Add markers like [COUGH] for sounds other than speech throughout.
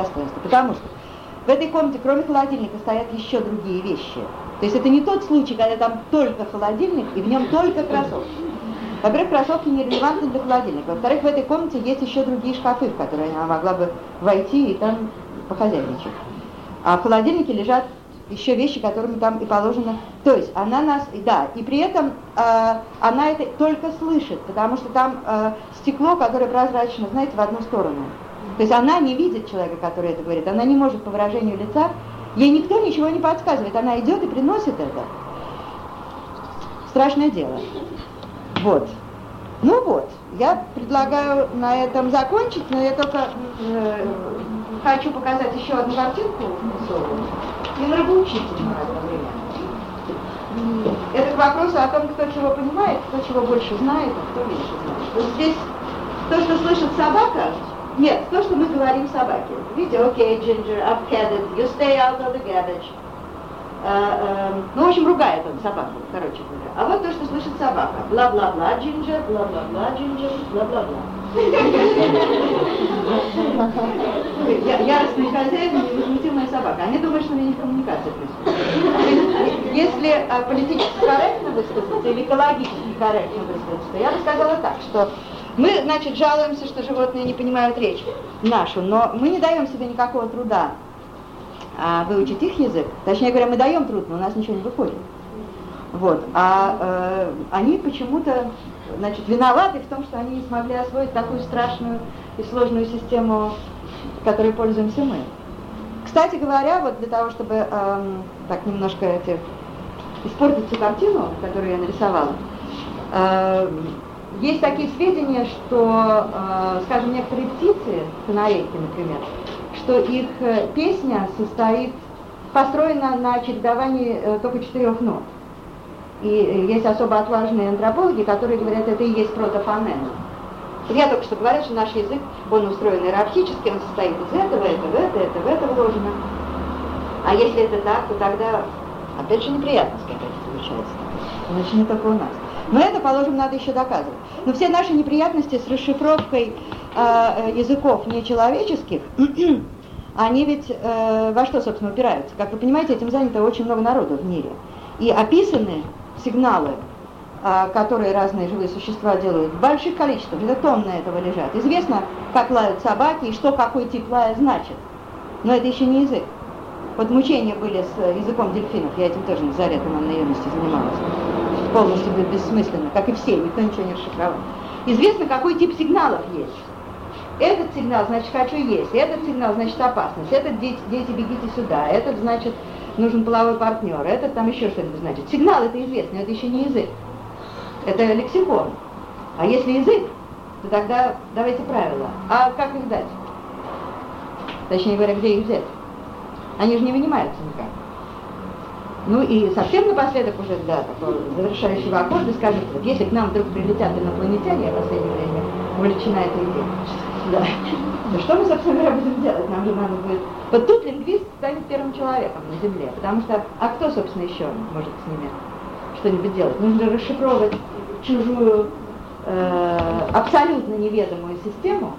достоинства. Потому что в этой комнате, кроме холодильника, стоят еще другие вещи. То есть это не тот случай, когда там только холодильник и в нем только кроссовки. Во-первых, кроссовки не релевантны для холодильника. Во-вторых, в этой комнате есть еще другие шкафы, в которые она могла бы войти и там похозяйничать. А в холодильнике лежат еще вещи, которыми там и положено. То есть она нас, да, и при этом э, она это только слышит, потому что там э, стекло, которое прозрачно, знаете, в одну сторону. То есть она не видит человека, который это говорит, она не может по выражению лица, ей никто ничего не подсказывает, она идет и приносит это. Страшное дело. Вот. Ну вот, я предлагаю на этом закончить, но я только э, хочу показать еще одну картинку нравоучительно одновременно. Это к вопросу о том, кто чего понимает, кто чего больше знает, а кто меньше знает. Вот здесь то, что слышит собака, нет, то, что мы говорим собаке. Видите, окей, Ginger, I've headed, you stay out of the garbage. Uh, uh, ну, в общем, ругает он собаку, короче говоря. А вот то, что слышит собака. Бла-бла-бла, Ginger, бла-бла-бла, Ginger, бла-бла-бла. Яростный хозяин и невозмутимая собака. Они думают, что у не коммуникация происходит. Если а, политически корректно выступить или экологически корректно то я бы сказала так, что мы, значит, жалуемся, что животные не понимают речь нашу, но мы не даем себе никакого труда а, выучить их язык. Точнее говоря, мы даем труд, но у нас ничего не выходит. Вот. А э, они почему-то значит, виноваты в том, что они не смогли освоить такую страшную и сложную систему, которой пользуемся мы. Кстати говоря, вот для того, чтобы эм, так немножко эти, испортить ту картину, которую я нарисовала, э, есть такие сведения, что, э, скажем, некоторые птицы, канарейки, например, что их э, песня состоит, построена на чередовании э, только четырех нот. И есть особо отважные антропологи, которые говорят, это и есть протофонема. Я только что говорил, что наш язык, он устроен иерархически, он состоит из этого, этого, это, это, в это вложено. А если это так, то тогда, опять же, неприятность какая-то получается. Значит, не только у нас. Но это, положим, надо еще доказывать. Но все наши неприятности с расшифровкой э, языков нечеловеческих, [CLEARS THROAT] они ведь э, во что, собственно, упираются? Как вы понимаете, этим занято очень много народу в мире. И описаны сигналы, а, которые разные живые существа делают, в больших количествах, это тонны этого лежат. Известно, как лают собаки и что какой тип лая значит. Но это еще не язык. Вот мучения были с языком дельфинов, я этим тоже за лето на юности занималась. Полностью бессмысленно, как и все, никто ничего не расшифровал. Известно, какой тип сигналов есть. Этот сигнал, значит, хочу есть, этот сигнал, значит, опасность, этот дети, дети бегите сюда, этот, значит, нужен половой партнер, этот там еще что-нибудь значит. Сигнал это известно, но это еще не язык. Это лексикон. А если язык, то тогда давайте правила. А как их дать? Точнее говоря, где их взять? Они же не вынимаются никак. Ну и совсем напоследок уже для такого завершающего аккорда скажу, если к нам вдруг прилетят инопланетяне, я в последнее время увлечена этой идеей, да. Ну что мы, собственно говоря, будем делать? Нам же надо будет... Вот тут лингвист станет первым человеком на Земле, потому что... А кто, собственно, еще может с ними что-нибудь делать? Нужно расшифровывать чужую, э, абсолютно неведомую систему.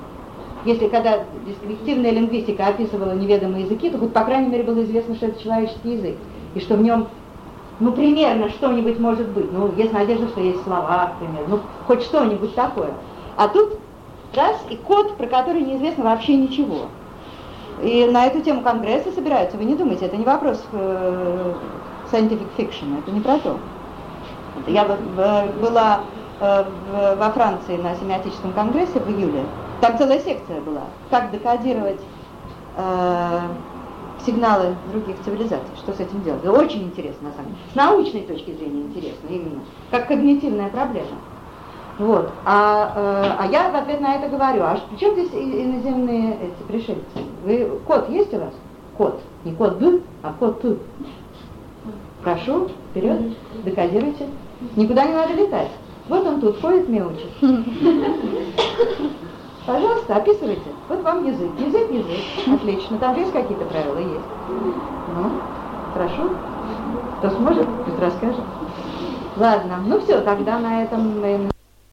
Если когда дескриптивная лингвистика описывала неведомые языки, то хоть, по крайней мере, было известно, что это человеческий язык, и что в нем ну, примерно что-нибудь может быть. Ну, есть надежда, что есть слова, например, ну, хоть что-нибудь такое. А тут раз, и код, про который неизвестно вообще ничего. И на эту тему конгрессы собираются, вы не думайте, это не вопрос э, scientific fiction, это не про то. Я была э, во Франции на семиотическом конгрессе в июле, там целая секция была, как декодировать э, сигналы других цивилизаций, что с этим делать. Это очень интересно, на самом деле. С научной точки зрения интересно именно, как когнитивная проблема. Вот. А, э, а я в ответ на это говорю, а при здесь иноземные эти пришельцы? Вы, код есть у вас? Код. Не код Б, а код Т. Прошу, вперед, декодируйте. Никуда не надо летать. Вот он тут ходит, мяучит. Пожалуйста, описывайте. Вот вам язык. Язык, язык. Отлично. Там есть какие-то правила? Есть. Ну, прошу. Кто сможет, пусть расскажет. Ладно, ну все, тогда на этом...